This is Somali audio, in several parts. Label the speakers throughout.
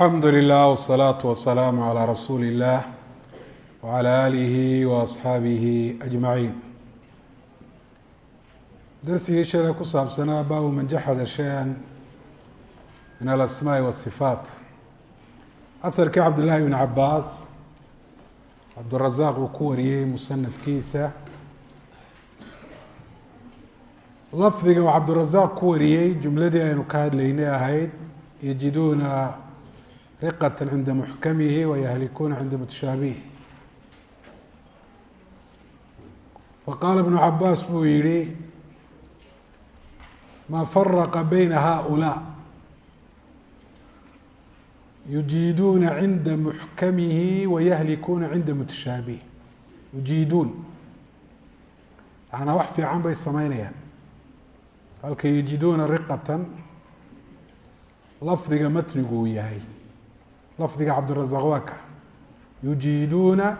Speaker 1: alxamdu lilah wsalaatu wasalaamu calaa rasuuli illah wacala aalihi waasxaabihi ajmaciin darsigii shalay ku saabsanaa baabu man jaxada shay-an min alasmaai wasifaat aharkii cabdillahi bn cabaas cabdurazaaq uu ku wariyey musanafkiisa lafdiga uu cabdurazaaq ku wariyey jumladii aynu ka hadlaynay ahayd yajiduuna riqata cinda muxkamihi wayahlikuuna cinda mutashaabihi faqaala ibnu cabaas buu yihi ma faraqa bayna haؤulaa yujiiduuna cinda muxkamihi wayahlikuuna cinda mutashaabihi yujiiduun. Macnaa wax fiican bay sameynayaan halka yajiduuna riqatan lafdiga matnigu uu yahay lafdiga cabdirazaq waa ka. Yujiiduuna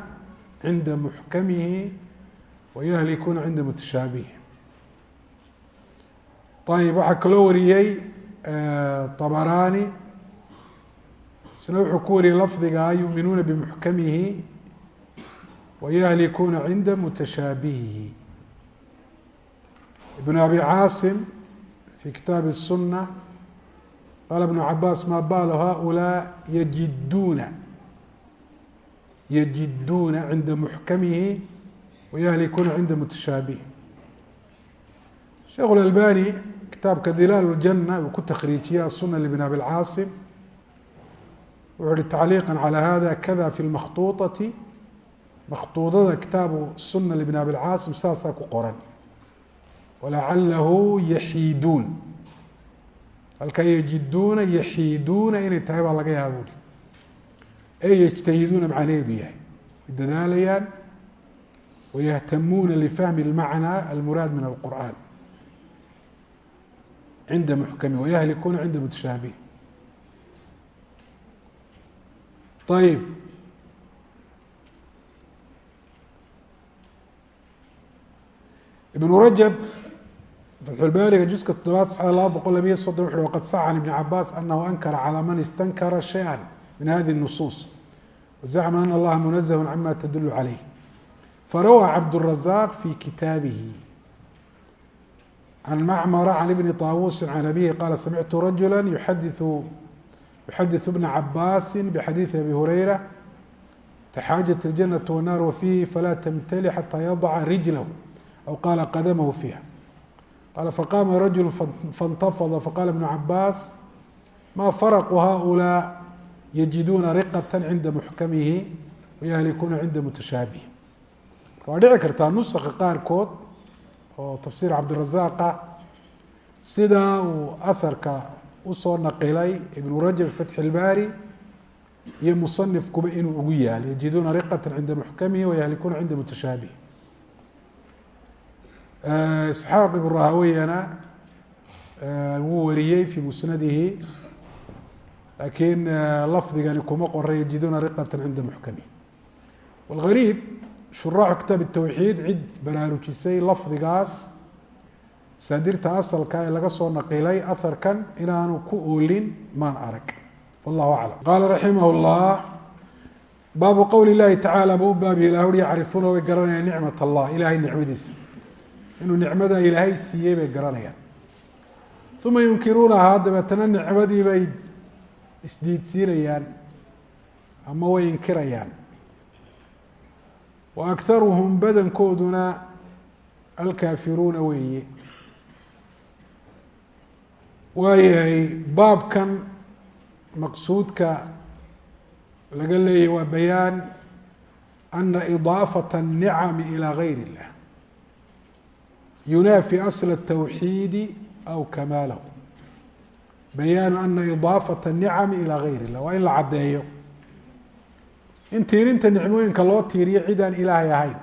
Speaker 1: cinda muxkamihi wayahlikuuna cinda mutashaabihi. Ayib waxaa kaloo wariyey abaraani isna wuxuu ku wariyey lafdiga yuminuuna bimuxkamihi wayahlikuuna cinda mutashaabihihi. Ibn abi caasim fi kitaabi الsuna qaala ibnu cabaas ma balu haؤulaa yajiduuna yajiduuna cinda muxkamihi wayahlikuuna cinda mutashaabihi sheekh اlalbani kitaabka dilaal اljana uu ku takriijiyey asuna libn abi lcaasim wuxuu uhi tacliiqa calى hada kada fi lmakhtuuطati makhtuudada kitaabu suna libn abi lcaasim saasaa ku qoran walacalahu yaxiiduun halkaa yajiduuna yaxiiduuna inay tahay baa laga yaaba uri e yajtahiduuna macnaheedu yahay. Way dadaalayaan wayahtamuuna lifahmi اlmacnى almuraad min alqur'an cinda muxkami wayahlikuuna cinda mutashaabih ayib ibn rajab fatxulbaariga juska toddobaad saxda laba boqol labiyo soddon wuxu waqad saxa can ibni cabaas anahu ankara calى man istankara shayئa min hadihi الnusuus wazacma ana allaha munazah cama tadulu calayh farawى cabdالrazaq fi kitaabihi can macmara can ibni طaawusi can abihi qaala samictu rajula yuxadiu yuxadiثu bna cabaasi bxadiiثi abi hurayra taxaajat اljanaة wالnar wafiihi falaa tamtali xatى yadaca rijlah aw qaala qadamahu fiiha qaala faqama rajul faاntafada faqala ibnu cabaas ma faraqu haؤulaa yajiduuna riqaة cinda muxkamihi wayahlikuuna cinda mutashaabihi marka waa dhici kartaa nusaka qaarkood oo tafsiir cabdirazaaqa sidaa uu aharka usoo naqilay ibnu rajab fatxi اlbaari iyo musanifkuba inuu ugu yaal yajiduuna riqata cinda muxkamihi wayahlikuuna cinda mutashaabihi isxaaq ibn rahaweyana wuu wariyey fi musnadihi laakiin lafdigani kuma qora yajiduuna riqata cinda muxkamihi wاlgariib shuraaxu kitaab الtawxiid cid baraarujisay lafdigaas masaadirta asalka ee laga soo naqilay aharkan inaanu ku oolin maan arag wallahu aclam qaala raximah اllah baabu qowli اllahi tacaala buu u baabi ilah uri yacrifuuna way garanayaan nicmat allah ilahay nicmadiisa inuu nicmada ilaahay siiyey bay garanayaan uma yunkiruunahaa dabeetana nicmadii bay isdiidsiinayaan ama way inkirayaan wa akharuhum badankooduna alkaafiruuna weeye waayahay baabkan maqsuudka laga leeyahy waa bayaan ana idaafata الnicami ilى gayr اllah yunaafi asl الtawxiidi aw kamaalahu bayaanu ana idaafata الnicami ilى gayr اllah waa in la caddeeyo in tiirinta nicmooyinka loo tiiriyo cid aan ilaahay ahayn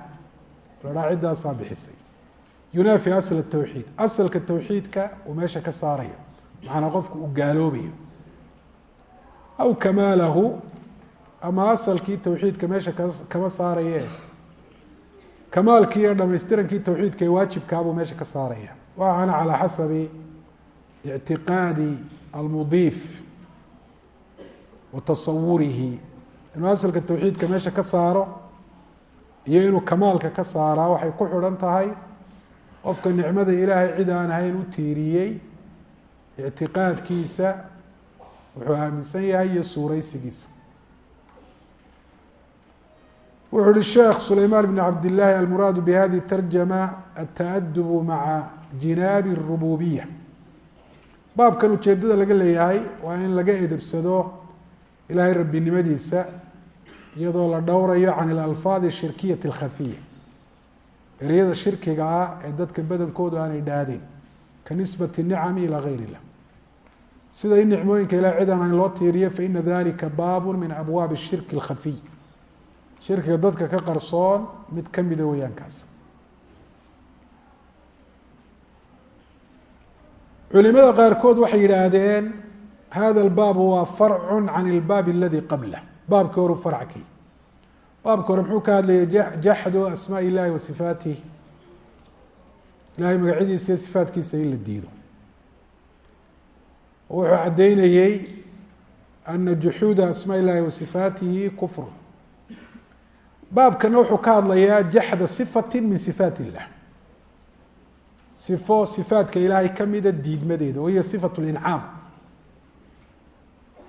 Speaker 1: lahaa ciddaasaa bixisay yunaafi asl tawxiid asalka tawxiidka uu meesha ka saarayo macnaa qofku uu gaaloobayo aw kamaalahu ama asalkii tawxiidka meesha kama saaraye kamaalkii iyo dhamaystirankii tawxiidka ee waajibkaabuu meesha ka saaraya. Waxaana calaa xasabi ictiqaadi almudiif wa tasawurihi inuu asalka tawxiidka meesha ka saaro iyo inuu kamaalka ka saaraa waxay ku xidhan tahay qofka nicmada ilaahay cid aan ahayn u tiiriyey ictiqaadkiisa wuxuu aaminsan yahay iyo suureysigiisa wuxuu uhi sheekh sulaymaan bn cabdillaahi almuraadu bihadihi tarjama ata'adubu maca jinaabi اrububiya baabkan ujeedada laga leeyahay waa in laga edebsado ilaahay rabbinimadiisa iyadoo la dhowrayo can ilalfaad ashirkiyati alkhafiya ereyada shirkiga ah ee dadka badankoodu aanay dhaadeen ka nisbati nicami ilaa gayr sida in nicmooyinka ilahay cid aan loo tiiriyo faina dalika baabu min abwaabi shirki alkhafiy shirkiga dadka ka qarsoon mid kamida weeyaankaas. Culimada qaarkood waxay yidhaahdeen hada albaabu waa farcu can ilbaabi aladi qablah baabkii horu farckii baabka hore muxuu ka hadlayay jaxdu asmaa illahi wa sifaatih ilahay magacyadiisa sifaatkiisa in la diido. Wuxuu caddeynayey ana juxuuda asmaa illahi wa sifaatihi kufr baabkana wuxuu ka hadlayaa jaxda sifati min sifaat illah. Sifo sifaatka ilaahay kamida diidmadeeda wahiya sifat lincaam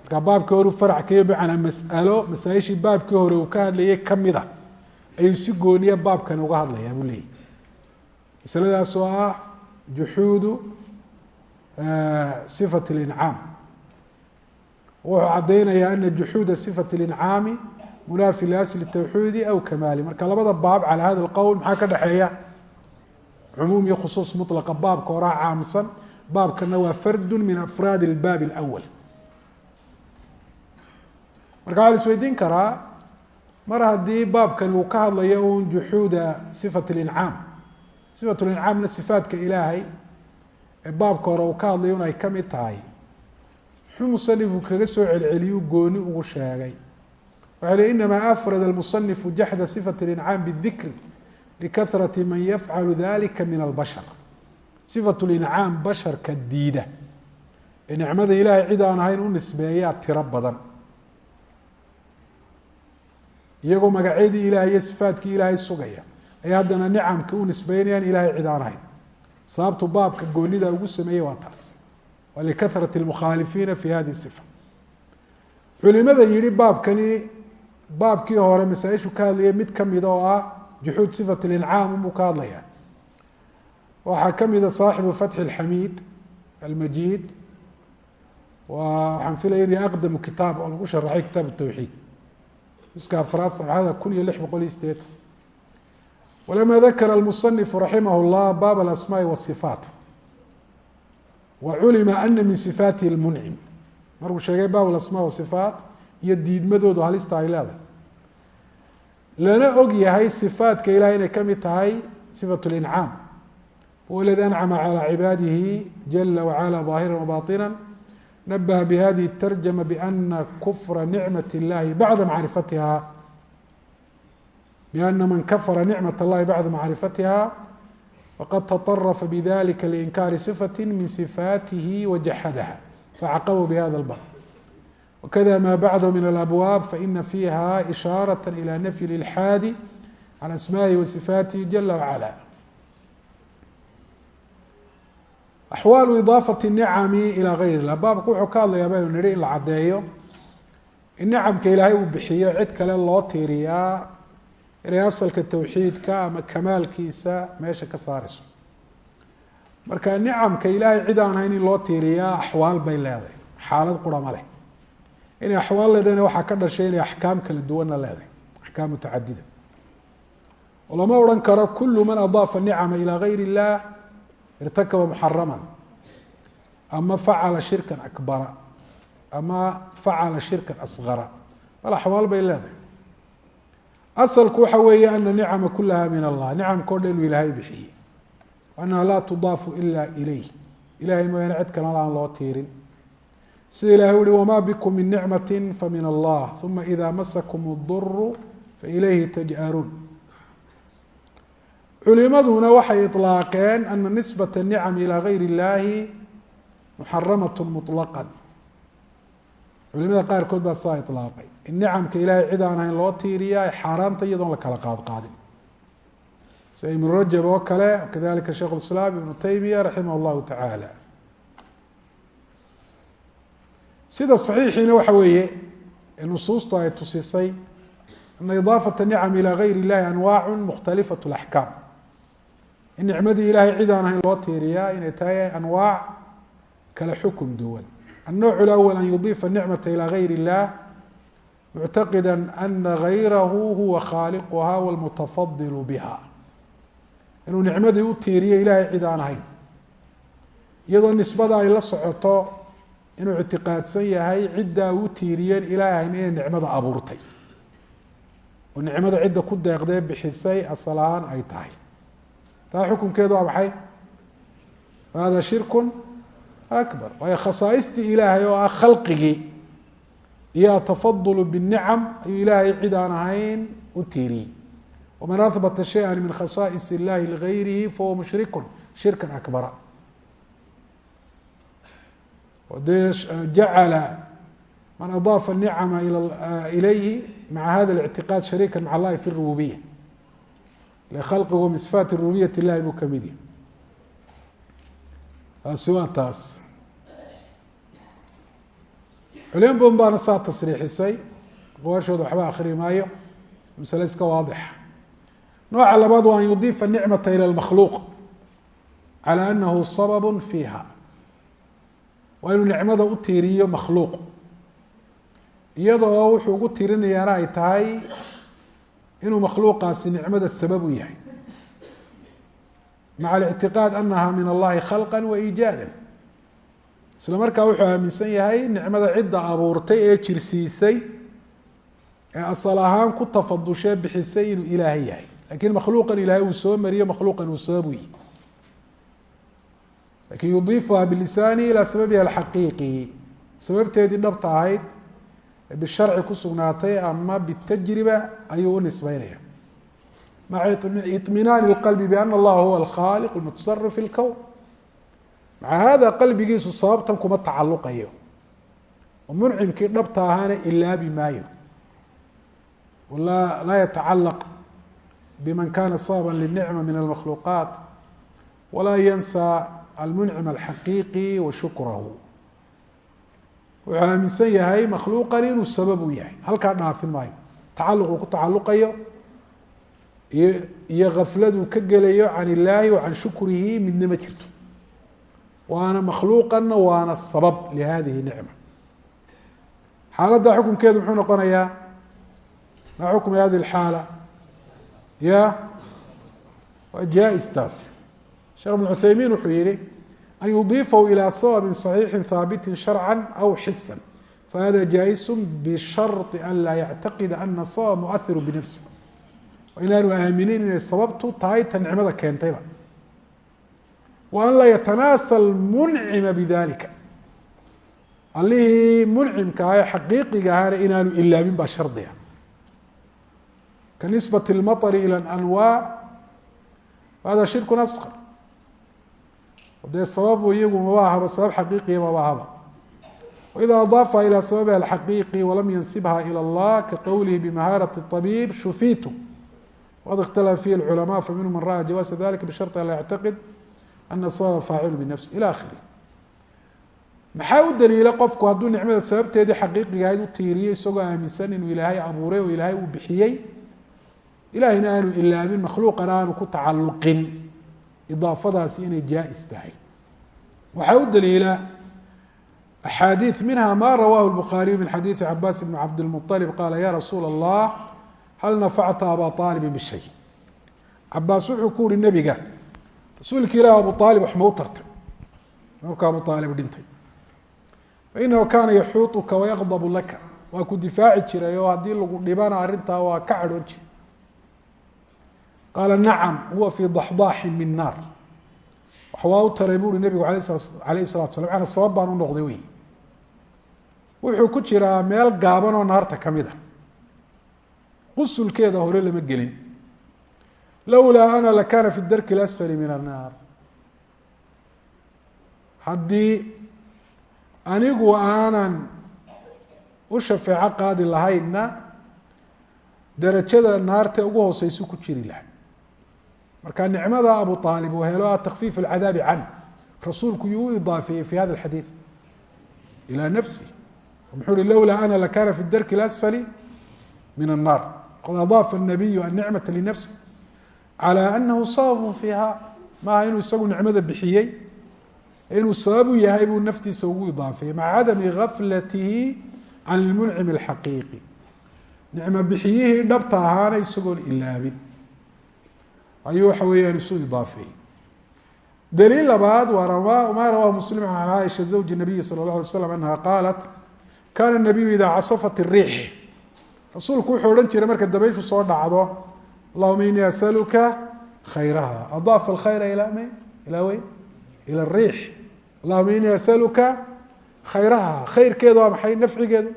Speaker 1: markaa baabkii hore farc kayo bimacnaa mas'alo masaa-ishii baabkii hore uu ka hadlayay kamida ayuu si gooniya baabkani uga hadlayaa buu leeyahy masaladaas oo ah juxuudu sifat اlincaam wuxuu caddeynayaa ana juxuuda sifat اlincaami munaafi liasli tawxiidi aw kamaali marka labada baab calى hada اlqowl maxaa ka dhexeeya cumuum iyo khusuus mطlaqa baabka horaa caamsan baabkana waa fardu min afraadi اlbaab اlأwal marka waxaa la isweydiin karaa mar haddii baabkani uu ka hadlayo un juxuuda sifat اlincaam sifat lincaamna sifaatka ilaahay ee baabka hore uu ka hadlayo un ay ka mid tahay muxuu musanifu kaga soo celceliyuu gooni ugu sheegay waxa li inama afrad almusanifu jaxda sifat اlincaam bidikri likahrati man yafcalu dalika min albashar. Sifat lincaam basharka diida. Ee nicmada ilaahay cid aan ahayn u nisbeeyaa tiro badan. Iyagoo magacyadii ilahay iyo sifaatkii ilaahay sugaya ay haddana nicamka u nisbeynayaan ilahay cid aan ahayn. Sababtu baabka goonida ugu sameeyey waa taas. Waa likahrati اlmukhaalifiina fi baabkani baabkii hore masaa-ishu ka hadlayay mid kamida oo ah juxuud sifat اlincaam unbuu ka hadlaya waxaa kamida saaxibu fatxi اlxamiid almajiid waxaan filaya in aqdamu kitaab oo lagu sharaxay kitaab الtawxiid uska afraad sabxada kun iyo lix boqol iyo sideetan walama dakara almusanifu raximah اllah baab alasmaai wasifaat wa culima ana min sifaatihi lmuncim markuu sheegay baab alasmaa wasifaat iyo diidmadoodu halista ay leedahay lana og yahay sifaatka ilahay inay ka mid tahay sifat lincaam huwa aladi ancama calى cibaadihi jala wacala ظaahira wabaطina nabaha bihadihi الtarjama bana kufra nicmat اllahi bacda macrifatiha بأن mن kفر نعمة الlahi bعda معرiفatiha fqad تطرفa bذlika لإنkاri صفة min صفاaته وجaxdha فcaqبوا بhda الbاب وkذا ma bعdه min الأbواب faإna فيha إشhاaرة إلى نفي الإلحاad عن أسmاءihi وصفاaته جل وعلا أحwaaل إضاaفة النicم إلى غayr الlah baabku wuxuu ka hadlayaa baynu nihi in la cadeeyo in nicamka ilaahay uu bixiyo cid kale loo tiiriyaa inay asalka tawxiidka ama kamaalkiisa meesha ka saareyso marka nicamka ilaahay cid aan hayn in loo tiiriyaa axwaal bay leedahay xaalad qura ma leh inay axwaal leedahayna waxaa ka dhashay inay axkaam kala duwanna leedahay. Axkaam mutacadida lama odhan karo kulu man adaafa nicama ilaa gayr illah irtakaba muxaraman ama facala shirkan akbara. Ama facala shirkan asgara bal axwaal bay leedahay. Asalku waxa weeye ana nicama kulaha min allah. Nicamka o dhan inuu ilaahay bixiyey annaha laa tudaafu ila ilayh ilahay mooyaane cid kalena aan loo tiirin sida ilahay uhi wamaa bikum min nicmati famin allah uma ida masakum اduru failayhi taj'aruun culimaduna waxay iطlaaqeen ana nisbat الnicam ilى gayr اllahi muxaramat muطlaqa culimada qaarkood baa saa ilaaqay in nicamka ilaahay cid aan ahayn loo tiiriya ay xaaraanta iyadoon la kala qaad qaadin sida ibnu rajab oo kale kadalika sheikh islaam ibnu taymiya raximah llahu tacaala sida saxiixiina waxa weeye nusuustu ay tusisay ana idaafata nicam ilaa gayr illahi anwaacu mukhtalifat laxkaam in nicmadii ilahay cid aan ahayn loo tiiriyaa inay tahay anwaac kala xukum duwan النوع الأول أن يضيف النعمة إلى غير الله معتقدا أن غayrahu huwa khاalqha والمتفضل bها inuu nicmadii u tiiriyo ilahay cid aan ahayn iyadoo nisbada ay la socoto inuu ictiqaadsan yahay ciddaa u tiiriyeen ilaahayna inay nicmada abuurtay. Oo nicmada cidda ku deeqdee bixisay asal ay tahay. Taa xukunkeedu waa maxay? Hada shirku akbar. Waayo khasaaistii ilaahay oo ah khalqigii iyo atafadulu binicam ayuu ilaahay cid aan ahayn u tiiriyey. Waman ahbata shaya min khasaais illahi lgayrihi fahuwa mushrikun. Shirkan akbara de jacala man adaafa nicama ilayhi maca hada اlictiqaad shariika maca allahi fi rububiya khalqigu min sifaati rububiyat illahi buu kamid yahay taasi waa taas culimo badan baana saa tasriixisay aqwaashooda waxba akri maayo masale iska waadixa nooca labaad waa an yudiifa nicmata ilى اlmakhluuq calى anahu sabab fiiha waa inuu nicmada u tiiriyo makhluuq. Iyadoo wuxuu ugu tiirinayaana ay tahay inuu makhluuqaasi nicmada sabab u yahay. Maca اlictiqaad anaha min allahi khalqa waiijaada isla markaa wuxuu aaminsan yahay nicmada cidda abuurtay ee jirsiisay ee asal ahaan ku tafadushee bixisay inuu ilaahay yahay. Lakin makhluuqan ilaahay uu soo mariyo makhluuqan uu sabab u yihi lakin yudiifuha bilisaani ilaa sababiha alxaqiiqi sababteedii dhabta ahayd ee bisharci ku sugnaatay ama bitajriba ayuu u nisbeynaya maca iطminaani اlqalbi biana allaha huwa alkhaaliq اlmutasarif fi اlkown maca hada qalbigiisu sababtan kuma tacaluqayo oo muncimkii dhabta ahaana ilaabi maayo laa laa yatacalaq biman kana sababa linicma min almakhluuqaat walaa yansa almuncim alxaqiiqi wa shukrahu wuxuu aaminsan yahay makhluuqan inuu sabab u yahay halkaa dhaafin maayo tacaluquu ku tacaluqayo iyo iyo gafladuu ka gelayo can illaahi wa can shukrihi midna ma jirto waana makhluuqanna waana sabab lihadihi nicma xaaladda xukunkeedu muxuu noqonayaa ma xukmi hadi اxaala ya waa jaa-is taas sheekh ibn cuthaymiin wuxuu yihi an yudiifahu ilى sababi صaxiixi haabiti sharca aw xisa fahada jaa-isu bishari an laa yactaqida ana sabab muahiru binafsi inaanu aaminin inay sababtu tahay ta nicmada keentayba wa an laa yatanaasa lmuncima bidalika allihii muncimka ah ee xaqiiqiga ahana inaanu ilaabin baa shardiga ka nisbati اlmaطri ilى anwaa hada shirku asqar dee sababu iyagu maba ahaba sabab xaqiiqiya maba ahaba waida adaafa ilى sababiha alxaqiiqi walam yansibha ilى اllah kaqowlihi bmahaaraة الطabiib shufitu wqad اkhtalafa fihi اlculamaa faminhu man ra'a jawaasa dalika bishari an laa yactaqid ana sababa faacilu binafsi ilى akhiri maxaa u daliila qofku hadduu nicmada sababteedii xaqiiqiga ahayd u tiiriyo isagoo aaminsan inuu ilaahay abuuray oo ilaahay uu bixiyey ilahayna aanu ilaabin makhluuqana aanu ku tacaluqin idaafadaasi inay jaa-is tahay. Waxaa u daliila axaadiid minha ma rawaahu lbukhaariyu min xadiidi cabaas bni cabdilmualib qaala ya rasuula allah hal nafacta abaa aalibin bishay cabaas wuxuu ku uhi nebiga rasuulka ilah abu aalib wax ma u tartay. Markuu abu aalib dhintay fainahu kaana yaxuutuka wayaqdabu laka. Waa ku difaaci jiray oo haddii lagu dhibana arrintaa waa ka cadhoon jiray qaala nacam huwa fii daxdaaxin min naar. Wax waa u taray buuhi nebigu alayh salatu sala ana sabab baan u noqday wey wuxuu ku jiraa meel gaaban oo naarta ka mid a qusulkeeda hore lama gelin. Lowlaa ana lakana fi darki اlasfali min annaar. Haddii anigu aanan u shafeeco qaadi lahaynna darajada naarta ugu hooseysu ku jiri lahay marka nicmada abu aalib uu helo takfiif alcadaabi canh rasuulku yuu u idaafeeyey fi hada alxadiid ilى nafsi muxuu uhi lowlaa ana lakana fi darki اlasfali min الnar qad adaafa الnabiyu aلnicmaةa linafsi calى anahu sababu fiiha maaha inuu isagu nicmada bixiyey inuu sababu yahay buu naftiisa ugu idaafeeyey maca cadami gaflatihi can اlmuncim اlxaqiiqi nicmo bixiyihii dhabta ahaana isagoon ilaabin ayuu waxa weeyaan isu idaafeeyey dliil labaad waa ma rawahu mslim can caaisha zawji nabiyi salى اlه alay slam anaha qaalat kana nabiyu idaa casafat الriix rasuulku wuxuu odhan jiray marka dabayshu soo dhacdo allahuma inii asaluka khayraha adaafa alkhayra ila m ilaa weyn ila الriix allahuma inii asaluka khayraha khayrkeedu waa maxay nafcigeedu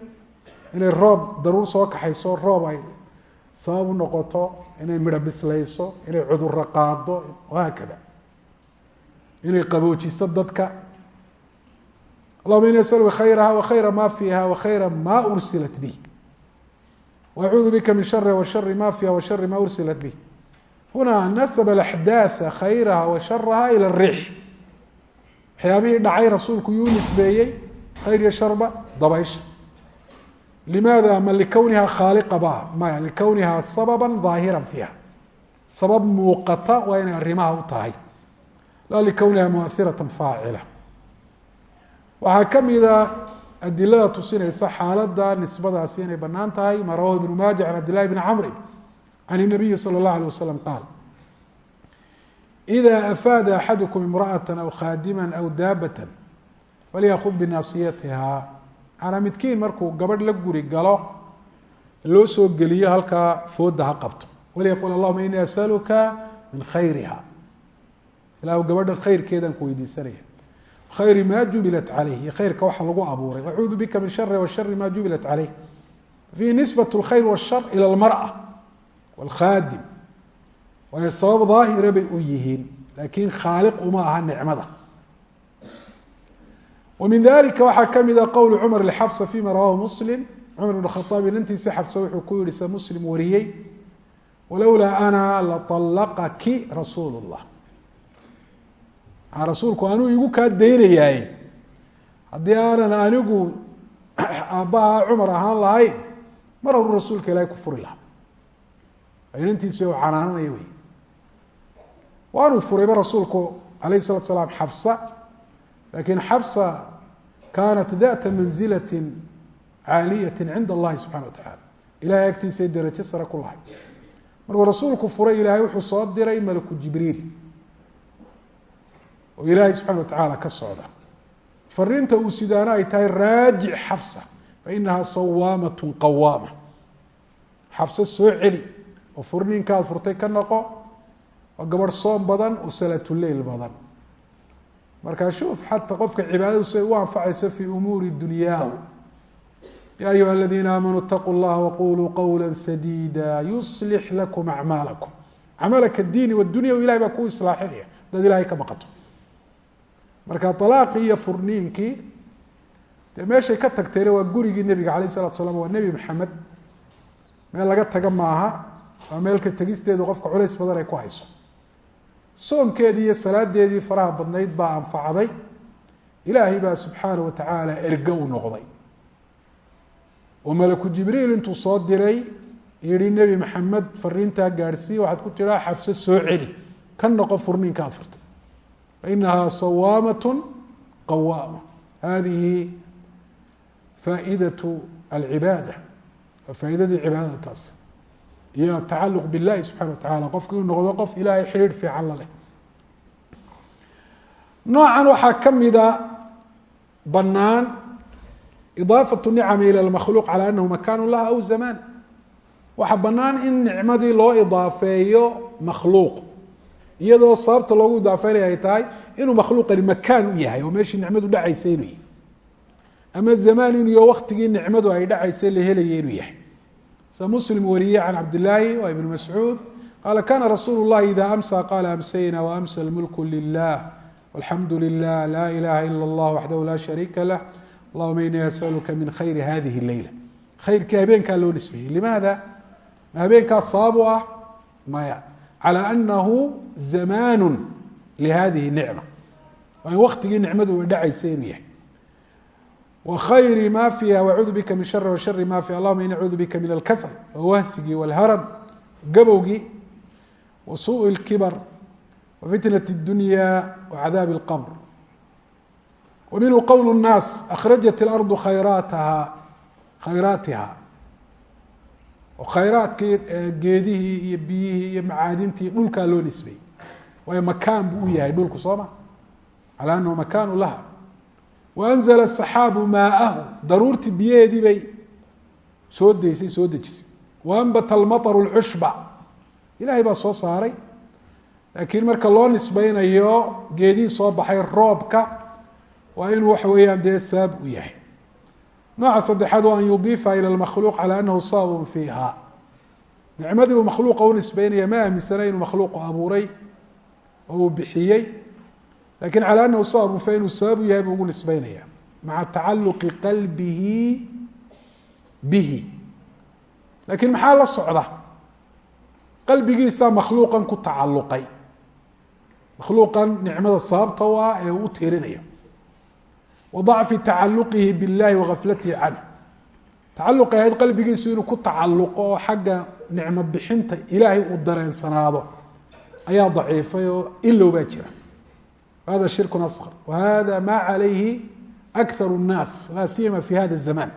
Speaker 1: inay roob daruur soo kaxayso roob ay sabab u noqoto inay midho bislayso inay cudurro qaado wahaakada inay qaboojiso dadka. Allahuma ini asaluka khayraha wakhayra ma fiiha wakhayra ma ursilat bih wacuudu bika min shariha washari ma fiiha washari ma ursilat bih huna nasaba alaxdaaha khayraha wa ila ariix waxyaabihii dhacay rasuulku yuu nisbeeyey khayr iyo sharba dabaysha limaada ma likownihaa khaaliqaba maya likownihaa sababan daahiran fiiha sabab muuqata waa inay arrimaha u tahay laa likownihaa muairatan faacila waxaa ka mida adilada tusinaysa xaaladda nisbadaasi inay bannaan tahay ma rawahu ibnu maaja can cabdillahi bni camri can inabiyi sala اllahu alيh wasalam qaal ida afaada axadukum imra'ata aw khaadima aw daabata falyakud binaasiyatiha calaamidkiin markuu gabadh la guri galo loo soo geliyo halkaa fooda ha qabto walyaqul allahuma inii asaluka min khayriha. Ilah gabadhan khayrkeedaan ku weydiisanaya. Khayri maa jubilat caleyh khayrka waxa lagu abuuray. Acuudu bika min shari washari maa jubilat caleyh fiihi nisbat lkhayr washar ila lmara wlkhaadim waayo sabab daahira bay u yihiin laakiin khaaliq uma aha nicmada min dalika waxaa kamida qowl cumar lxafsa fima rawahu muslim cumar bn khaaab inantiisa xafsa wuxuu ku yihi se muslim wariyey walowlaa ana laطalaqaki rasuul اllah maa rasuulku anuu igu kaa daynayaaye haddii aanan anigu aabbaha cumar ahaan lahayn mar horu rasuulka ilahay ku furi lahaa inantiisa u canaananaya wey waanuu furayba rasuulku alayh الsalatu slaam xabsa lakin xabsa kaanat data manzilati caaliyati cinda allahi subxana wa tacaala. Ilahay agtiisay derajo sare ku lahay. Markuu rasuulku furay ilaahay wuxuu soo diray malaku jibriil. Oo ilaahay subxana wa tacaala ka socda. Fariinta uu sidaano ay tahay raajic xafsa fainaha sawaamat qawaama. Xabse soo celi oo furniinkaad furtay ka noqo waa gabadh soom badan oo salaatuleil badan markaa shuf xataa qofka cibaadadu siay u anfacayso fii umuuri dunyaahu ya ayuha aladiina aamanuu itaquu llaha waquluu qowla sadiida yuslix lakum acmaalakum. Camalaka adiini wadunya ilahay baa ku islaaxinaya. Hadaad ilahay ka baqato marka alaaqii iyo furniinkii dee meeshay ka tagtayna waa gurigii nebiga alayh salatu slam waa nebi maxamed. Meel laga taga maaha waa meelka tegisteedu qofka culays badan ay ku hayso soomkeedii iyo salaadeedii faraha badnayd baa anfacday. Ilaahay baa subxaana wa tacaala erge u noqday. Oo malaku jibriil intuu soo diray yihi nebi maxamed fariintaa gaadhsii waxaad ku tiraa xafse soo celi ka noqo furniinka aad furtay fainahaa sawaamat qawaama hadihi faaidatu alcibaada waa faaidadii cibaadada taas iyo atacaluq biاllahi subxana wa tacaala. Qofka inuu noqdo qof ilaahay xidhiir fiican la leh. Noocan waxaa ka mida banaan idaafatu nicami ila lmakhluuq cala anahu makanu laha aw zamaan. Waxaa banaan in nicmadii loo idaafeeyo makhluuq iyadoo sababta loogu idaafeynaya ay tahay inuu makhluuqani makaan u yahay oo meeshii nicmadu dhacaysay inuu yahay. Ama zamaan inuu iyo waktigii nicmadu ay dhacaysay la helaya inuu yahay sa muslim wariye can cabdillaahi wa ibn mascuud qaala kana rasuulu llahi ida amsa qala amsayna waamsa lmulku lilah walxamdu lilah la ilaha ila اllah waxdahu la shariika lah allahuma inii asaluka min khayri hadihi leyla khayrkii habeenkaa loo nisbeeyey. Limaada? Ma habeenkaa sabab u ah maya calى anahu zamaanu lihadihi nicma. Waa in waktigii nicmadu ay dhacaysa inuu yahay wa khayri ma fiiha wacuudu bika min shari washari ma fiha allahuma ini acuudu bika min alkasal wawahsigii walharam gabowgii wa suء اlkibar wa fitnaة اdunya wa cadaabi اlqbr wa minhu qowl الnaas akhrajat اlarضu khayraataha khayraatiha oo khayraadkii geedihii iyo biyihii iyo macaadintii dhulkaa loo nisbeyey waayo makaan buu u yahay dhulku soo ma calى anahu makaanu laha waanzla saxaabu maaahu daruurtii biyaheedii bay soo deysay soo dejisay waanbata almaطru lcushba ilahay baa soo saaray laakiin marka loo nisbeynayo geedihii soo baxay roobka waa inuu waxa weeyaan dee sabab u yahay nooca saddexaad waa an yudiifa ilى اmakhluuq calى anahu sababun fiiha nicmadii uu makhluuqa u nisbeynaya ma aaminsana inuu makhluuqu abuuray oo uu bixiyey laakiin calى anahu sababun fa inuu sabab u yahay buu ugu nisbeynaya maca tacaluqi qalbihi bihi. Lakin maxaa la socda? Qalbigiisaa makhluuqan ku tacaluqay makhluuqan nicmada sababta u ah ee uu u tiirinayo. Wa dacfi tacaluqihi biاllahi wagaflatihi canh tacaluqay ahayd qalbigiisu inuu ku tacaluqo oo xagga nicmo bixinta ilaahay uu dareensanaado ayaa daciifay oo ilow jira hada shirku asqr wahada ma calayhi akar الnaas laa siyama fi hada الzaman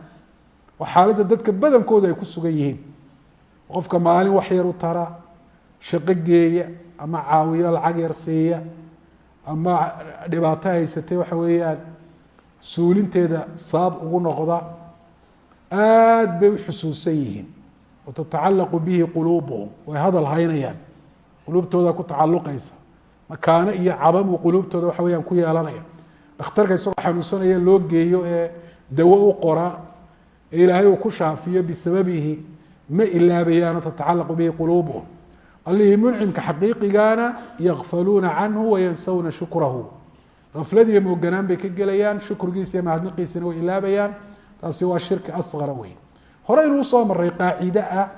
Speaker 1: waa xaaladda dadka badankooda ay ku sugan yihiin qofka maalin wax yar u tara shaqo geeya ama caawiyo lacag yar siiya ama dhibaato haysatay waxa weeyaan suulinteeda sabab ugu noqda aad bay u xusuusan yihiin watatacalaqu bihi quluubuhum way hadal haynayaan quluubtooda ku tacaluqaysa makaano iyo cadamuu quluubtooda waxa weyaan ku yeelanaya. Dhakhtarka isagoo xanuunsanaya loo geeyo ee dawo u qora ee ilaahay uu ku shaafiyo bisababihi ma ilaabayaano tatacalaqu bihi quluubuhum allihii muncimka xaqiiqigaana yakfaluuna canhu wayansawna shukrahu. Afladiiyo mooganaan bay ka gelayaan shukrigiisa iyo mahadnaqiisana way ilaabayaan. Taasi waa shirki asqara wey hore inuu u soo maray qaacide ah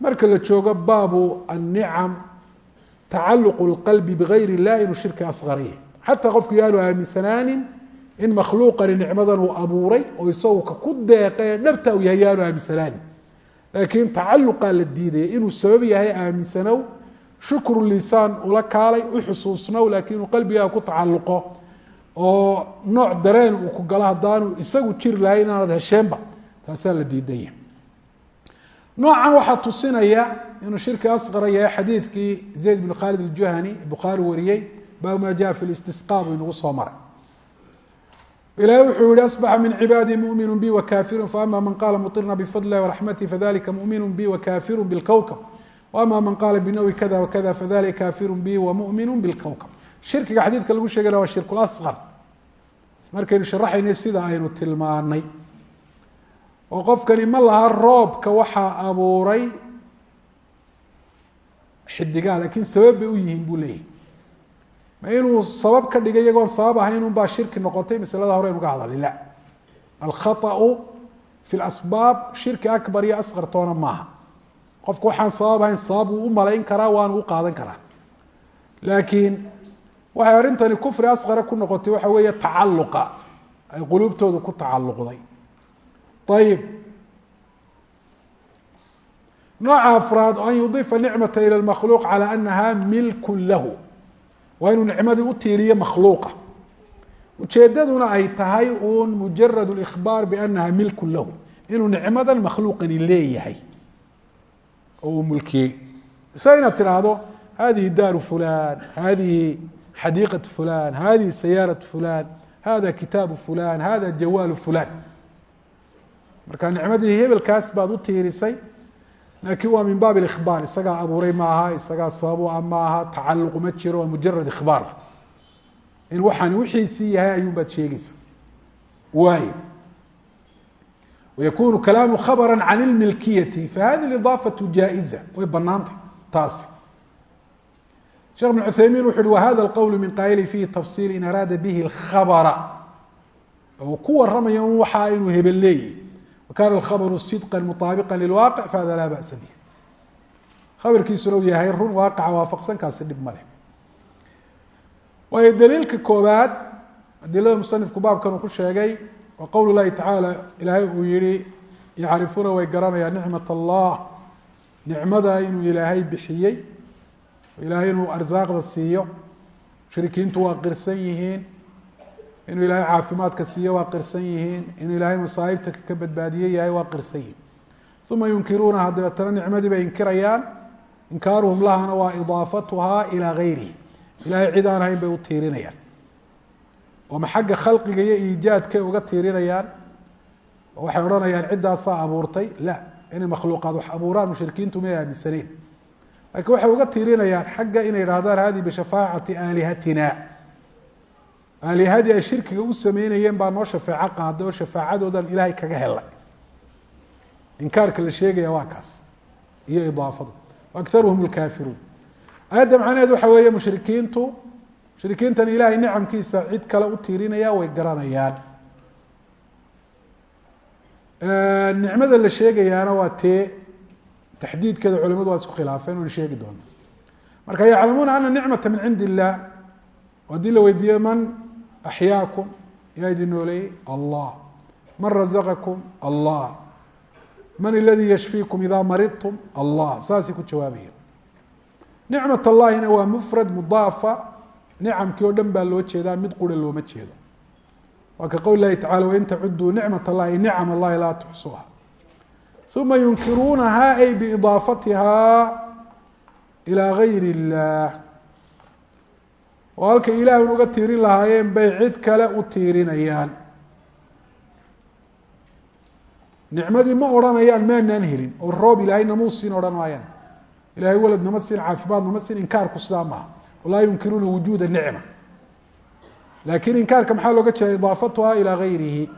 Speaker 1: marka la joogo baabu annicam tacaluq اlqalbi bigayr اllah inuu shirki asqariya xataa qofku yaanu aaminsanaanin in makhluuqani nicmadan uu abuuray oo isagu ka ku deeqe dhabta uu yahay yaanu aaminsanaanin laakiin tacaluqaa la diidaya inuu sabab yahay aaminsanow shukru lisaan ula kaalay u oo nooc dareen uu ku galo haddaanu isagu jiri lahay inaanad hesheenba taasaa la diidanya noocan waxaa tusinaya inuu shirki asqara yahay xadiidkii zayd bn khaalid aljuhani bukhaari wariyey baabu maa jaa fi listisqaa inagu soo maray. Ilahy wuxuu yihi asbaxa min cibaadii muminu bi wakaafiru faama man qaala muirna bifadlilahi waraxmatihi fadalika muminu bi wakaafiru bilkowkab waama man qaala binawi kada wakada fadalika kaafiru bi wamuminu bilkowkab shirkiga xadiidka lagu sheegayna waa shirkulasqar markaynu sharaxaynay sida aynu tilmaanay oo qofkani ma laha roobka waxaa abuuray xidigaa laakiin sabab bay u yihiin buu leeyahy ma inuu sabab ka dhigay iyagoon sabab ahayn un baa shirki noqotay masalada hore aynu ka hadalay la. Alkhaطأu fi lasbaab shirki akbar iyo asqar toona maaha. Qofku waxaan sabab ahayn sabab wuu u malayn karaa waanu u qaadan karaa. Laakiin waxay arrintani kufri asqara ku noqotay waxa weeye tacaluqa ay quluubtoodu ku tacaluqday ayib nooca afraad an yudiifa nicmata ilى اmakhluuq calى anaha milku lahu waa inuu nicmadii u tiiriyo makhluuqa ujeedaduna ay tahay uun mujarad اlإkhbaar bianaha milku lahu inuu nicmadan makhluuqani leeyahay oo uu mulkiyey isa inaad tidhaahdo hadihi daaru fulan hadihi xadiiqaة fulan hadihi sayaaraة fulan hada kitaabu fulan hada jawaalu fulan marka nicmadii hebelkaas baad u tiirisay laakiin waa min baab اkhbaar isagaa abuuray maaha isagaa sababu a maaha tacaluq ma jiro waa mujarad ikhbaar in waxaan wixiisii yahay ayuun baad sheegeysa waay wykunu kalaamu khabra can اlmilkiyati fahadi idaafaةu jaaئiza way banaantay taasi shekh بن cuthaymin wuxu uhi whada اlqowl min qaayili fihi tafsil in araada bihi اkhabra oo ku waramaya un waxaa inuu hebel leeyahy wakana alkhabru sidqa muطaabiqa lilwaaqic fahada laa ba'sa bih khabarkiisuna uu yahay run waaqaca waafaqsan kaasi dhib ma leh waayo daliilka koobaad adilada musanifku baabkan uu ku sheegay waa qowl lahi tacaala ilaahay uu yihi yacrifuuna way garanayaan nicmat allah nicmada inuu ilaahay bixiyey ilaahay inuu arsaaqda siiyo mushrikiintu waa qirsan yihiin inuu ilaahay caafimaadka siiyo waa qirsan yihiin. Inuu ilaahay masaa'ibta ka badbaadiye yahay waa qirsan yihiin. Uma yunkiruunaha dabeetana nicmadii bay inkirayaan. Inkaaruhum lahana waa idaafatuhaa ilaa gayrihi. Ilahay cid aan ahayn bay u tiirinayaan. Ooma xagga khalqiga iyo iijaadkay uga tiirinayaan. Waxay odhanayaan ciddaasaa abuurtay? La inay makhluuqaad wax abuuraan mushrikiintu may aaminsaneen laakiin waxay uga tiirinayaan xagga inay idhahdaan hadi bishafaacati aalihatina aalihadii ay shirkiga u sameynayeen baa noo shafeeco qaaday oo shafaacadoodan ilaahay kaga helay. Inkaarka la sheegaya waa kaas. Iyo idaafadu. Akaruhum lkaafiruun aayadda macnaheed waxa weeye mushrikiintu mushrikiintan ilaahay nicamkiisa cid kale u tiirinaya way garanayaan. Nicmada la sheegayaana waa tee taxdiidkeeda culimadu waa isku khilaafeen oon sheegi doono marka yaclamuuna ana nicmata min cindi illah haddii la weydiiyo man axyaakum yaa idin nooleeyey allah man razaqakum allah man aladii yashfiikum idaa maridtum allah saasay ku jawaabaya nicmat allahina waa mufrad mudaafa nicamkii oo dhan baa loo jeedaa mid qura looma jeedo waa ka qowl lahi tacala wain tacuduu nicmat allahi nicam allahi laa tuxsuha uma yunkiruunaha ay biidaafatiha ilaa gayr illah oo halkay ilaahun uga tiirin lahaayeen bay cid kale u tiirinayaan. Nicmadii ma odhanayaan maanaan helin. Oo roob ilaahay namuu siin odhan maayaan ilahay walad nama siin caafimaad nama siin inkaarku sidaa maaha. Walaa yunkiruuna wujuuda nicma. Laakiin inkaarka maxaa looga jeeda idaafatuha ilaa gayrihi.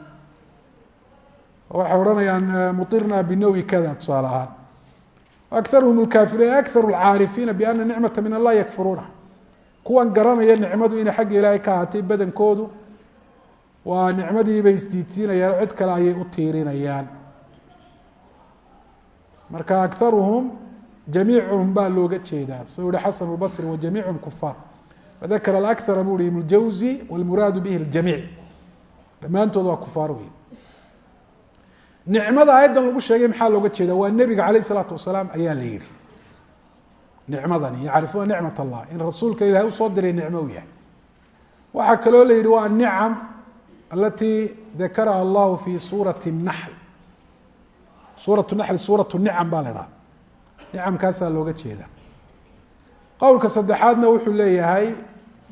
Speaker 1: Waxay odhanayaan muirna binawi kada tusaale ahaan. Akaruhum lkaafiruun akaru lcaarifiina biana nicmata min allah yakfuruuna kuwan garanaya nicmadu inay xagga ilaahay ka ahaatay badankoodu waa nicmadiibay isdiidsiinayaan o cid kale ayay u tiirinayaan marka akaruhum jamiicuhum baa looga jeedaa soo yihi xasan اbصri wajamiicuhum kufaar fadakara alakara bu hi ibn jawzi wاlmuraadu bihi اljamiic dhammaantood waa kufaar wey nicmada aayaddan lagu sheegay maxaa looga jeeda waa nebiga alayh الsalaatu wasalaam ayaa la yihi nicmadani yacrifuuna nicmat allah. In rasuulka ilahay u soo diray nicmo u yahay. Waxaa kaloo la yihi waa anicam alatii dakaraha allahu fi suurati الnaxl suuratu naxl suuratu nicam baa la dhaha nicamkaasaa looga jeeda qowlka saddexaadna wuxuu leeyahay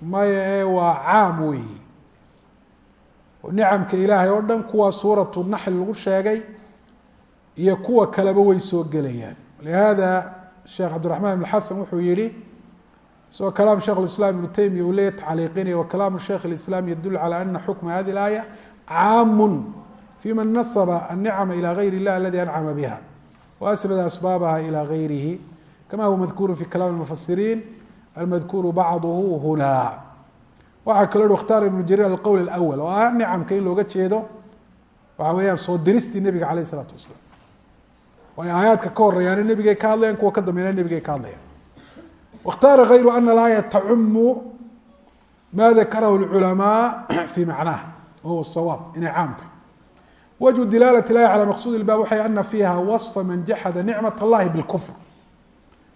Speaker 1: maya waa caam weeyi. Nicamka ilaahay oo dhan kuwa suuratu naxl lagu sheegay iyo kuwa kaleba way soo gelayaan. Lihaada sheekh cabdiraxmaan ibn xasan wuxuu yihi isagoo kalaam sheikh اislaam ibnu taymiya uu leeya tacliiqinaya wa kalaamu sheikh اlislaam yadul calى ana xukma hadi اlaaya caamu fi man nasba aلnicma ilى gayr اllah aladi ancama biha وأsبd أsbاabha ilى غayrihi kama huwa madkuru fi kalaam الmufasiriin almadkuru bacduhu huna waxaa kaloo hi اkhtaar ibnu jariir alqowl الأwl oo ah nicamka in looga jeedo waxa weeyaan soo diristii nebiga alayه الsalaatu wasalaam waayo aayaadka ka horeyaana nebigay ka hadlayaan kuwa ka dambeeyana nebigay ka hadlayaan واkhtaara غayru ana اlaaya tacumu ma dakarahu الculamاء fi macnaha wahuwa الصawaab inay caamtay wجه dilaalة الlahi calى maqsud اbab waxay ana fiiha waصfa man jaxada nicmaة اllahi bاlkfr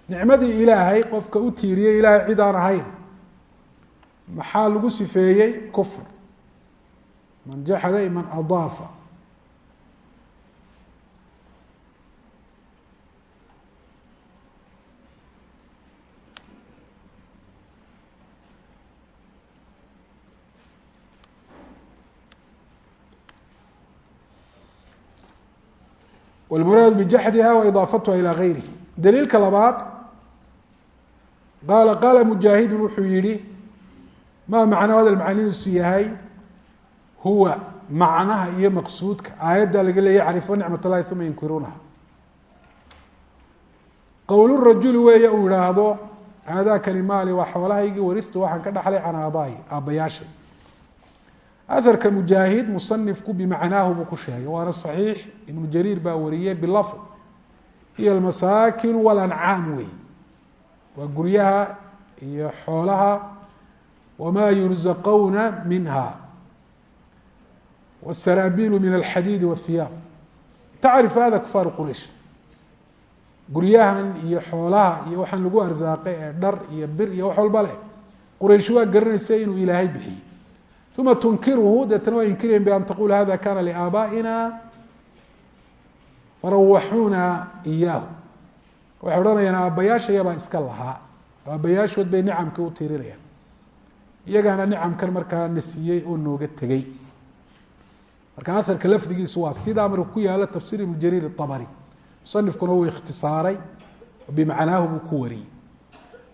Speaker 1: nicmadii ilaahay qofka u tiiriyey ilahay cid aan ahayn maxaa lagu sifeeyey kfr man jaxada man adaafa wاlmuraad bjaxdiha waidaafatuha ilى gayrihi daliilka labaad qaala qaala mujaahidu wuxuu yihi ma macnaa hadal macnihiisu yahay huwa macnaha iyo maqsuudka aayadda laga leeya yacrifu nicmat اllahi uma yunkiruunaha qowl rajuli weeye uu yihaahdo haadakani maali waa xoolahaygii waritu waxaan ka dhaxlay can aabaayi aabbayaashay aharka mujaahid musanifku bimacnaahu buu ku sheegay. Waana صaxiix ibnu jariir baa wariyey bilafd. Iyo almasaakin walancaam wey. Waa guryaha iyo xoolaha. Wma yurzaquna minha. Wsaraabilu min alxadiidi wاhiyaab tacrif hada kufaar quraysh. Guryahan iyo xoolaha iyo waxaan lagu arsaaqay ee dhar iyo bir iyo wax walba leh. Quraysh waa garanaysa inuu ilaahay bixiyey uma tunkiruhu deetana waa inkirayen ban taqul hada kana liaabaa'ina farawaxuuna iyaahu waxay odhanayaan aabbayaashayabaa iska lahaa aabbayaashood bay nicamka u tirinayaan iyagaana nicamkan markaa na siiyey oo nooga tegey marka aharka lafdigiisu waa sidaa marka ku yaalo tafsir ibn jariir abari musanifkuna uu ikhtisaaray bimacnaahu buu ku wariyey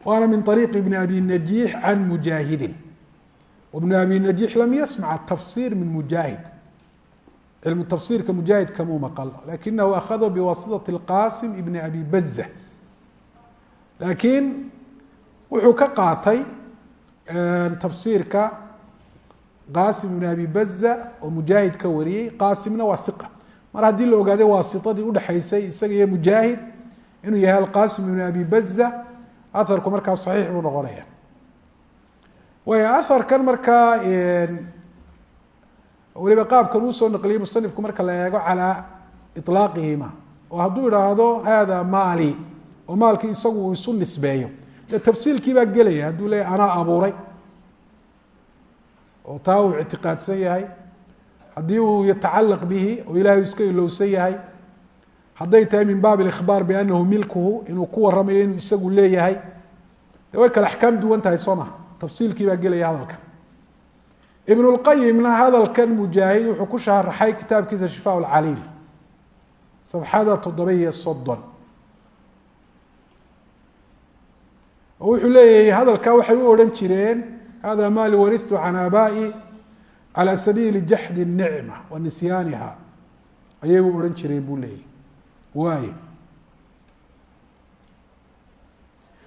Speaker 1: waana min ariiqi ibni abi najiix can mujaahidin ibnu abi najiix lam yasmac tafsir min mujaahid cilmu tafsiirka mujaahid kamuu maqal lakinahu akhadahu biwasitati اlqasim ibni abi baza laakiin wuxuu ka qaatay tafsiirka qasim ibn abi baza oo mujaahid ka wariyey qaasimna waa iqa mar haddii la ogaaday waasitadii udhexaysay isaga iyo mujaahid inuu yahay alqasim ibn abi baza aharku markaa saxiix buu noqonaya waayo aharkan markaa weliba qaabkan uu soo naqliyey musanifku marka la eego calaa ilaaqihima oo hadduu idhaahdo hada maali oo maalkii isagu uu isu nisbeeyo. Dee tafsiilkii baa gelaya hadduu leeyahy anaa abuuray oo taa uu ictiqaadsan yahay. Haddii uu yatacalaq bihi oo ilahay iska ilowsan yahay hadday tahay min baab اlإkhbaar bianahu milkuhu inuu ku waramayo inuu isagu leeyahay. De way kale axkaam duwan tahay soo maha tafsiilkii baa gelaya hadalkan ibn اlqayimna hadalkan mujaahid wuxuu ku sharaxay kitaabkiisa shifaa اlcaliil safxada toddoba iyo soddon oo wuxuu leeyahay hadalkaa waxay u odhan jireen hada mali waritu can aabaa'i calى sabiili jaxdi الnicma wa nisyaaniha ayay u odhan jireen buu leeyahy waay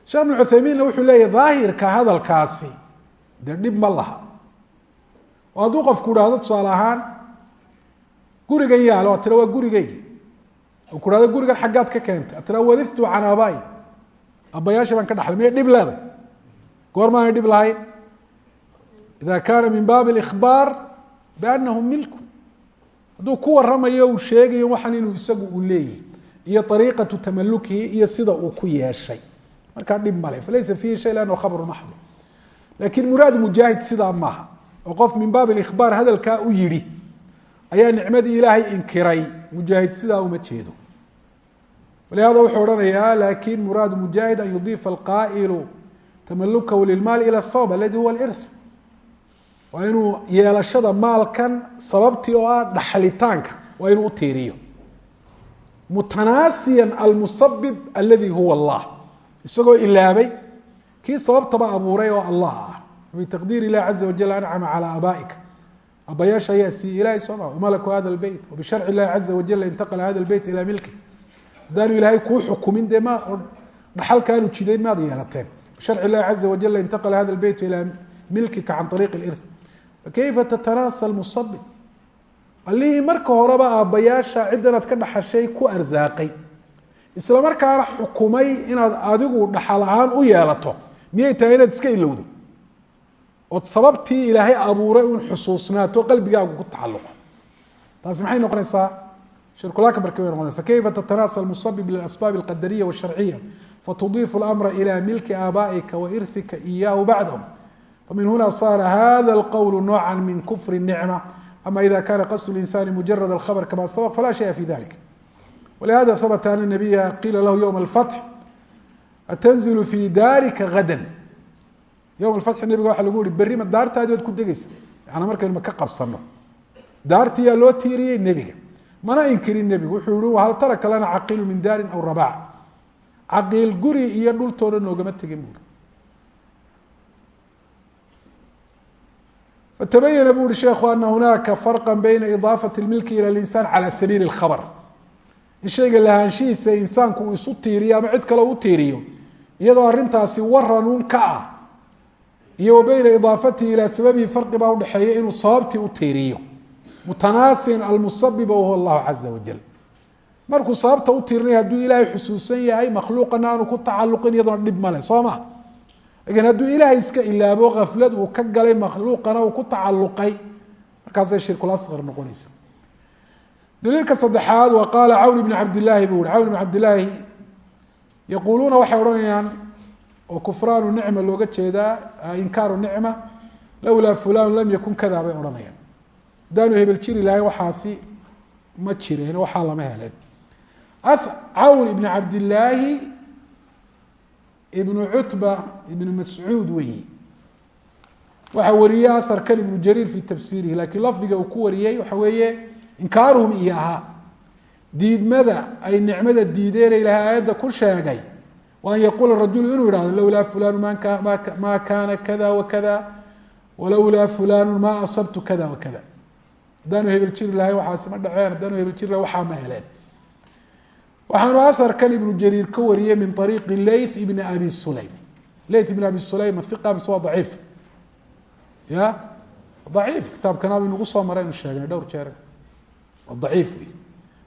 Speaker 1: sheekh ibn cuthaymiinna wuxuu leeyahy daahirka hadalkaasi dee dhib ma laha. Oo hadduu qofku idhaahdo tusaale ahaan gurigan yaalo a tira waa gurigeygi oo ku hahdo gurigan xaggaad ka keentay a tira wariftu can aabaa'i baan ka dhaxlay miyay dhib leeday goor maanay dhib lahayn. Ida kaana min baabi اlإkhbaar bianahu milku hadduu ku waramayo uu sheegayo waxan inuu isagu uu leeyahy iyo ariiqatu tamalukihi iyo sida uu ku yeeshay markaa dhib male falaysa fiihi shay lannahu khabru maxdu laakiin muraad mujaahid sidaa maaha oo qof min baab ikhbaar hadalkaa u yidhi ayaa nicmadii ilaahay inkiray mujaahid sidaa uma jeedo. Walihaada wuxuu ohanayaa laakin muraad mujaahid an yudiifa alqaa'ilu tamalukahu lilmaal ila sabab aladi huwa alirh waa inuu yeelashada maalkan sababtii oo ah dhaxlitaanka waa inuu utiiriyo mutanaasiyan almusabib aladi huwa allah isagoo ilaabay kii sababtaba abuuray oo allah ah. Bitaqdiir ilah caza wajal ancama calى aaba'ika abayaasha ayaa siiyey ilahay soo ma malaku hada lbeyt wabisharci illahi caza wajal intaqala hada lbeyt ilaa milki. Haddaanu ilaahay kuu xukumin dee ma dhaxalkaanu jidayn maad yeelateen. Bisharci illahi caza wajal intaqala hada lbeyt ilaa milkika can ariiq اlirth fakayfa tatanaasa musabib allihii marka horeba aabbayaasha ciddanaad ka dhaxashay ku arsaaqay isla markaana xukumay inaad adigu dhaxal ahaan u yeelato miyay tahay inaad iska ilowdo ood sababtii ilaahay abuuray un xusuusnaato qalbigaagu ku tacaluqo taasi maxay noqonaysaa shirkulakabarki bay noqonaysa fakayfa tatanaasa musabib lilasbaab alqadariya washarciya fatudiifu اlamra ila milki aabaa'ika wa irhika iyaahu bacdahum فمن هنا صار hذا الqول نوعا من كفر النعمة أما إذا كان قصد الإنسان مجرد الخبر كما سبق فلا شيء في ذلك ولهذا ثبت أن النبي قيل له يوم الفتح أتنزل في dاrka غدا يوم الفتح نبga waa lagu ui beri ma daartaadi baad ku degeysa yan markaynu maka qabsano daartiyaa loo tiiriyey nebiga mana inkirin nebigu wuxuu yihi hal taraka lana caqiilu min daarin aw rabac caqiil guri iyo dhultoona noogama tegin buuri فتبين bu ui sheekhu أنa هuنaaka فرقا بyna إضاaفaة المilk ilى الإنسان عalى saبيل الخبر in shayga lahaanshihiisa insaanku uu isu tiiriyo ama cid kale u tiiriyo iyadoo arintaasi waranuun ka ah iyo wa beyna idaafatihi ilaa sababihi farqi baa udhexeeya inuu sababtii u tiiriyo. Mutanaasin almusabiba wahuwa allahu caza wajal markuu sababta u tiirinaya hadduu ilaahay xusuusan yahay makhluuqana aanu ku tacaluqin iyadoona dhib male soo ma? Lakiin hadduu ilaahay iska ilaabo kaflad uu ka galay makhluuqana uu ku tacaluqay markaasay shirkulasqar noqonaysa daliilka saddexaad wa qaala cawn ibn cabdillaahi buu yihi cawn ibn cabdillaahi yaquuluuna waxay odhanayaan oo kufraanu nicma looga jeedaa inkaaru nicma lowlaa fulan lam yakun kada bay odhanayaan. Haddaanu hebel jiri lahayn waxaasi ma jireen waxaa lama heleen cawn ibn cabdillaahi ibnu cutba ibnu mascuud weyi waxaa wariyey aharkan ibnu jariir fi tafsiirihi lakiin lafdiga inkaaruhum iyo ahaa diidmada ay nicmada diideen ilahay aayadda ku sheegay wa an yaquula rajulu inuu yihahdo lowlaa fulanu ma kana kada wakada walowlaa fulanu ma asabtu kada wakada haddaanu hebel jiri lahay waxaasi ma dhaceen. Haddaanu hebel jiri lahay waxaa ma heleen. Waxaanu aharkan ibnu jariir ka wariyey min ariiqi leyth ibni abi sulaym. Leyth ibn abi sulaym iqa mise waa daciif. Ya? Daciif. Kitaabkana baynugu soo maray aynu sheegnay dhowr jeer waa daciif wey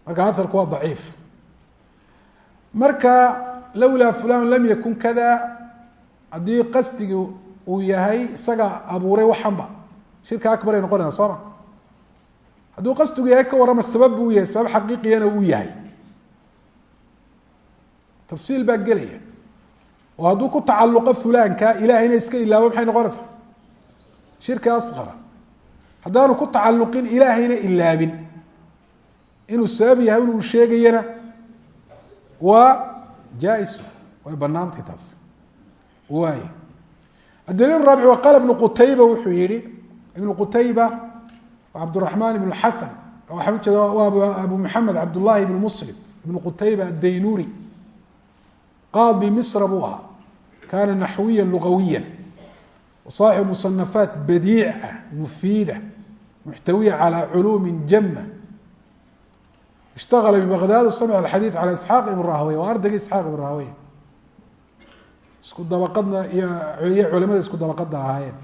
Speaker 1: marka aharku waa daciif. Marka lowlaa fulan lam yakun kada haddii qasdigi uu yahay isaga abuuray waxanba shirka akbar ay noqonaysa soo ma. Hadduu qasdigu yahay ka warrama sabab buu yahay sabab xaqiiqiyana uu yahay. Tafsiil baa gelaya. Oo hadduu ku tacaluqo fulaanka ilahayna iska ilaabo maxay noqonaysaa? Shirka asqara haddaanu ku tacaluqin ilaahayna ilaabin inuu sabab yahay inuu sheegayana waa jaa-isu way banaantay taas. Waay adaliil raabic wa qaala ibnu qutayba wuxuu yihi ibnu qutayba cabdiraxmaan ibnu xasan waxaa ujeeda waa abu maxamed cabdullahi ibnu muslim ibnu qutayba addaynuri. Qaadi misra buu ahaa. Kaana naxwiya lugawiya wasaaxibu musanafaat badiica mufiida muxtawiya calى culuumi jama ishtagala bibagdaad samc axadiid calى isxaaq ibn rahawey waa ardaygii isxaaq ibn rahawey isku dabaqadna iyo culimada isku dabaqada ahaayeen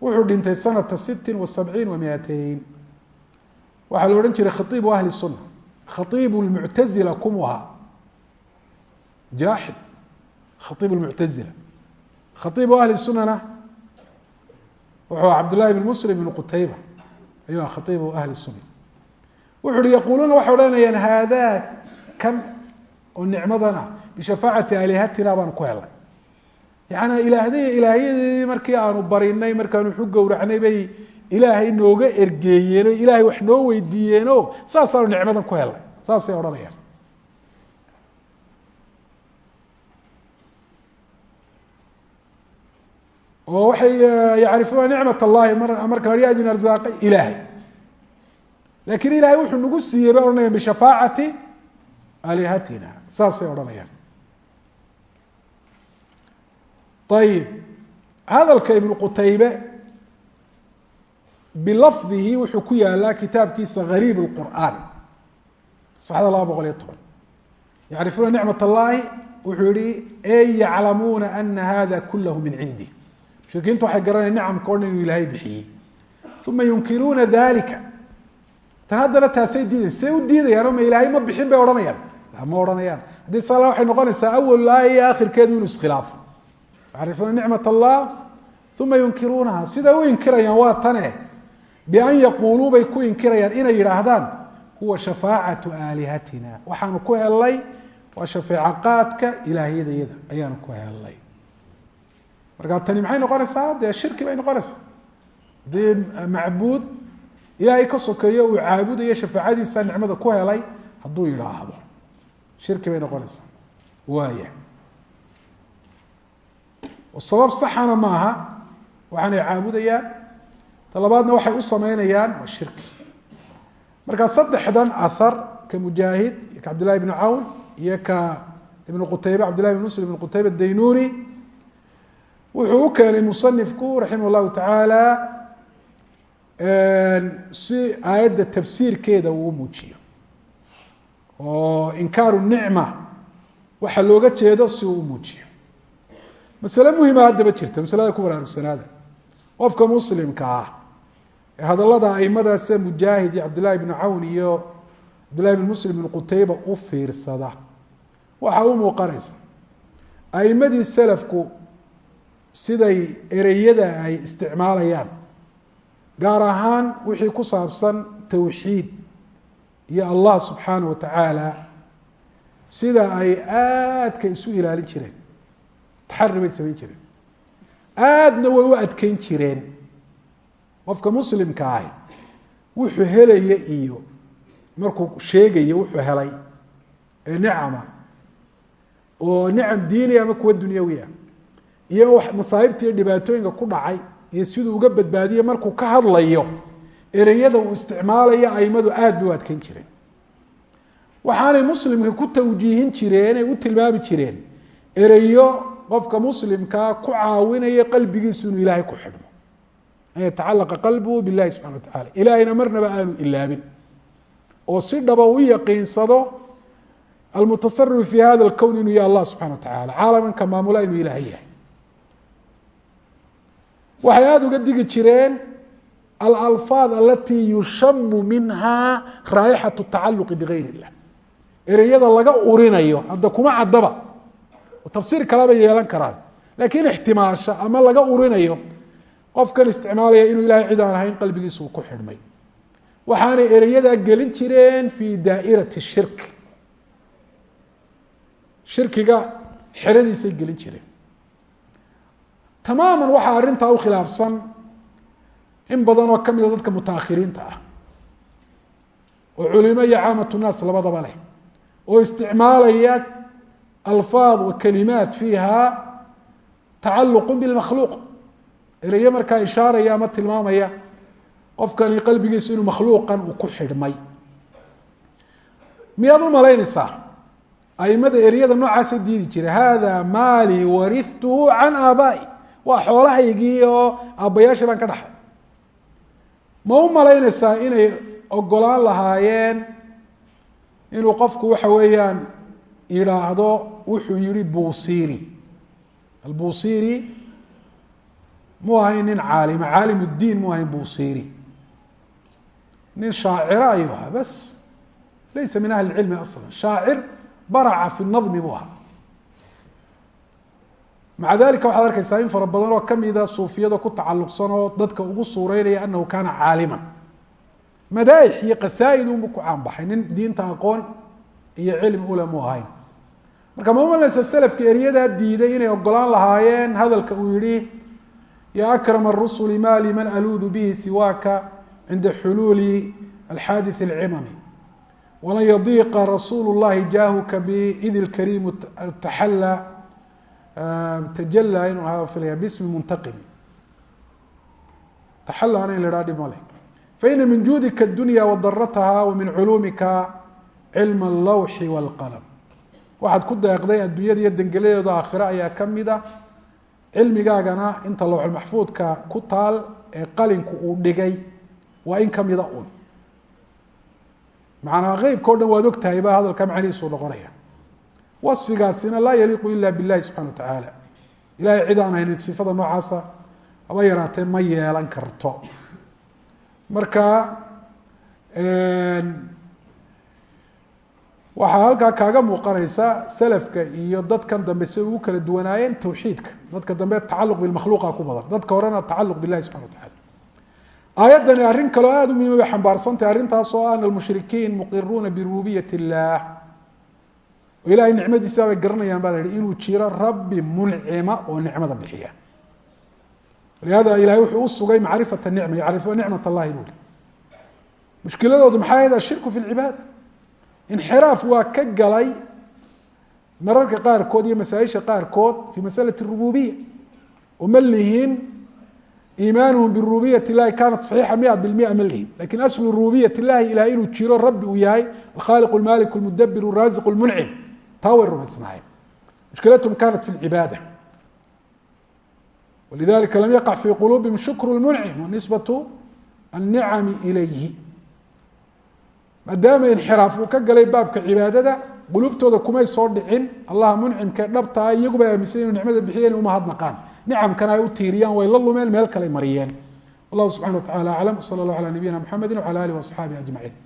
Speaker 1: wuxuu dhintay sanata sitin wa sabciin wa miateyn waxaa la odhan jiray khaiibu ahli suna khaiibu lmuctazila kumu ahaa jaaxid khaiib lmuctazila khaiibu ahli sunana wuxuu aha cabdullahi bn muslim ibn qutayba ayuu khaiibu ahli suna wuxu uhi yaquuluuna waxay odhanayaan haadaa kan oo nicmadan bishafaacati aalihatina baanu ku helnay. Yaani ilaahd ilaahyadeedii markii aanu barinay markaanu xu gowracnay bay ilaahay nooga ergeeyeen ilaahay wax noo weydiiyeeno saasaanu nicmadan ku helnay. Saasay odhanayaan. Oo waxay yacrifuuna nicmat allahi marka adin arsaaqay ilaahay laakiin ilahay wuxuu nagu siiyey bay odhanayaan bishafaacati aalihatina. Saasay odhanayaan. Ayib hadalka ibnu qutaybe bilafdihi wuxuu ku yaalaa kitaabkiisa gariib اlqur'aan saxda laba boqol iyo toban. Yacrifuuna nicmat allahi wuxuu yihi ey yaclamuuna ana hada kulahu min cindi. Mushrikiintu waxay garanayan nicamka o dhan inuu ilaahay bixiyey. Uma yunkiruuna dalika tan haddana taasay diidayan say u diidayaano ma ilaahay ma bixin bay odhanayaan. Ma odhanayaan. Haddii sala waxay noqonaysaa awal aaya iyo akhirkeedu inuu iskhilaafo yacrifuuna nicmat allah uma yunkiruunaha. Siday u inkirayaan waa tane bian yaquuluu bay ku inkirayaan inay yidhaahdaan huwa shafaacatu aalihatina. Waxaanu ku helnay waa shafeeco qaadka ayaanu ku helnay. Marka tani maxay noqonaysaa? Dee shirki bay noqonaysaa. Haddii macbuud ilaahay ka sokeeyo uu caabudayo shafaacadiisa nicmada ku helay hadduu yidhaahdo. Shirki bay noqonaysaa. Waaya sabab saxana maaha waxaanay caabudayaan talabaadna waxay u sameynayaan waa shirki. Marka saddexdan ahar ka mujaahid iyo ka cabdillahi bn cawn iyo ka ibnu qutaybe cabdillahi bn muslim ibn qutaybe daynuni wuxuu u keenay musanifku raximah llahu tacaala si aayadda tafsiirkeeda uu muujiyo. Oo inkaaru nicma waxa looga jeedo si uu muujiyo. Masale muhima haddaba jirta masalada ku baraarugsanaada qofka muslimka ah ee hadallada aimada sida mujaahid iyo cabdillahi bnu cawn iyo cabdillahi bn muslim bn qutayba u fiirsada. Waxaa u muuqanaysa aimadii salafku siday ereyada ay isticmaalayaan gaar ahaan wixii ku saabsan towxiid iyo allah subxaana wa tacaala sida ay aadka isu ilaalin jireen taxari bay samayn jireen. Aadna way u adkeyn jireen. Qofka muslimka ahi wuxuu helaya iyo markuu sheegayo wuxuu helay ee nicama oo nicam diiniya ama kuwa dunyawiya iyo masaa'ibta iyo dhibaatooyinka ku dhacay iyo siduu uga badbaadiye markuu ka hadlayo ereyada uu isticmaalayo aimadu aad bay u adkeyn jireen. Waxaanay muslimka ku tawjiihin jireen ay u tilmaami jireen ereyo qofka muslimkaa ku caawinaya qalbigiisu inuu ilaahay ku xidhmo. An yatacalaqa qalbuhu bilahi subxana wa tacala ilaahayna marnaba aanu ilaabin. Oo si dhaba u yaqiinsado almutasarif fi hada lkown inuu yahay allah subxana wa tacala caalamanka maamula inuu ilaahay yahay waxay aada uga digi jireen alalfaad alatii yushamu minha raayixat tacaluqi bigayr illah ereyada laga urinayo hadda kuma caddaba. Tafsiir kaleba yeelan karaan. Laakiin ixtimaasha ama laga urinayo qofkan isticmaalaya inuu ilahay cid aan ahayn qalbigiisa uu ku xidhmay. Waxaanay ereyadaa gelin jireen fi daa'irati shirk. Shirkiga xeradiisay gelin jireen tamaaman waxaa arrintaa u khilaafsan in badan oo ka mida dadka mutaakhiriinta ah. Oo culimo iyo caamatu naas labadaba leh. Oo isticmaalaya alfaad wa kalimaat fiiha tacaluqu bilmakhluuq ereye markaa ishaaraya ama tilmaamaya qofkani qalbigiisu inuu makhluuqan uu ku xidhmay. Miyaad u malaynaysaa? Aimada ereyada noocaasa diidi jira hada maali warituhu can aabaa'i waa xoolahaygii oo aabbayaashii baan ka dhaxay. Ma u malaynaysaa inay ogolaan lahaayeen inuu qofku waxa weeyaan yidhaahdo wuxuu yihi busiri albusiri mu ahayn nin caalima caalim اdiin mu ahayn busiri nin shaacira ayuu ahaa bas laysa min ahli اcilmi asla shaacir baraca fi nadmi buu ahaa maca dalika waxaad arkaysaa in fara badan oo kamida suufiyada ku tacaluqsan oo dadka ugu suureynaya anahu kaana caaliman. Madaaix iyo qasaaid unbu ku caanbaxay nin diinta aqoon iyo cilmi ule mu ahayn. Marka mamalasa selafka eryadaa diiday inay ogolaan lahaayeen hadalka uu yihi ya akrama arusuli ma liman aluudu bihi siwaaka cinda xuluuli alxaadith alcimami. Walan yadiiqa rasuulu llahi jaahuka biidi lkariim taxalla Ehm, tajala inuu ahaa filaya bismi muntaqimi taxalaana in la idhaha dhib male faina min juudika adunya wadarataha wa min culuumika cilma allawxi wاlqalm waxaad ku deeqday adduunyada iyo dengeladeedu aakhire ayaa ka mid ah. cilmigaagana inta lowxulmaxfuudka ku taal ee qalinku uu dhigay waa in kamida un macnaa qeybka o dhan waad ogtahay ba hadalkaa macnihiisuu noqonaya wasfigaasina laa yaliiqu ila billahi subxana wa tacaala. Ilahay cid aan haynin sifada noocaasa haba yaraatee ma yeelan karto. Marka waxaa halkaa kaaga muuqanaysa selafka iyo dadkan dambe siday ugu kala duwanaayeen tawxiidka. Dadka dambe tacaluq bilmakhluuqa ku badan. Dadka horena tacaluq bilahi subxana wa tacala aayaddani arrin kaloo aada u muhiima bay xambaarsantahay arrintaas ana almushrikiin muqiruuna birububiyat illah oo ilahay nicmadiisa bay garanayaan baa la yihi inuu jiro rabbi muncima oo nicmada bixiya. Walihada ilahay wuxuu u sugay macrifata nicma yacrifu nicmat allahi buli mushkiladoodu maxay ahayd ashirku fi lcibaada inxiraaf waa ka galay mararka qaarkood iyo masaaisha qaarkood fi masalati rububiya oo ma lihiin iimaanuhum birububiyat illahi kaanat saxiixa mia bilmia ma lihin laakiin aslu rububiyat illahi ilahay inuu jiro rabbi uu yahay alkhaaliq lmalik lmudabir raziq lmuncim taa way rumaysnaayeen mushkilathm kanat fi lcibaada walidalika lam yaqac fi quluubihim shukru lmuncim wanisbatu annicami ilayhi maadaama inxiraaf uu ka galay baabka cibaadada qulubtooda kumay soo dhicin allaha muncimkae dhabtaa iyaguba aaminsan inu nicmada bixiya inay umahadnaqaan nicamkana ay u tiiriyaan way la lumeen meel kale mariyeen wallahu subxana wa tacala aclam sala allah ala nabiyina mxamedi ajmaciin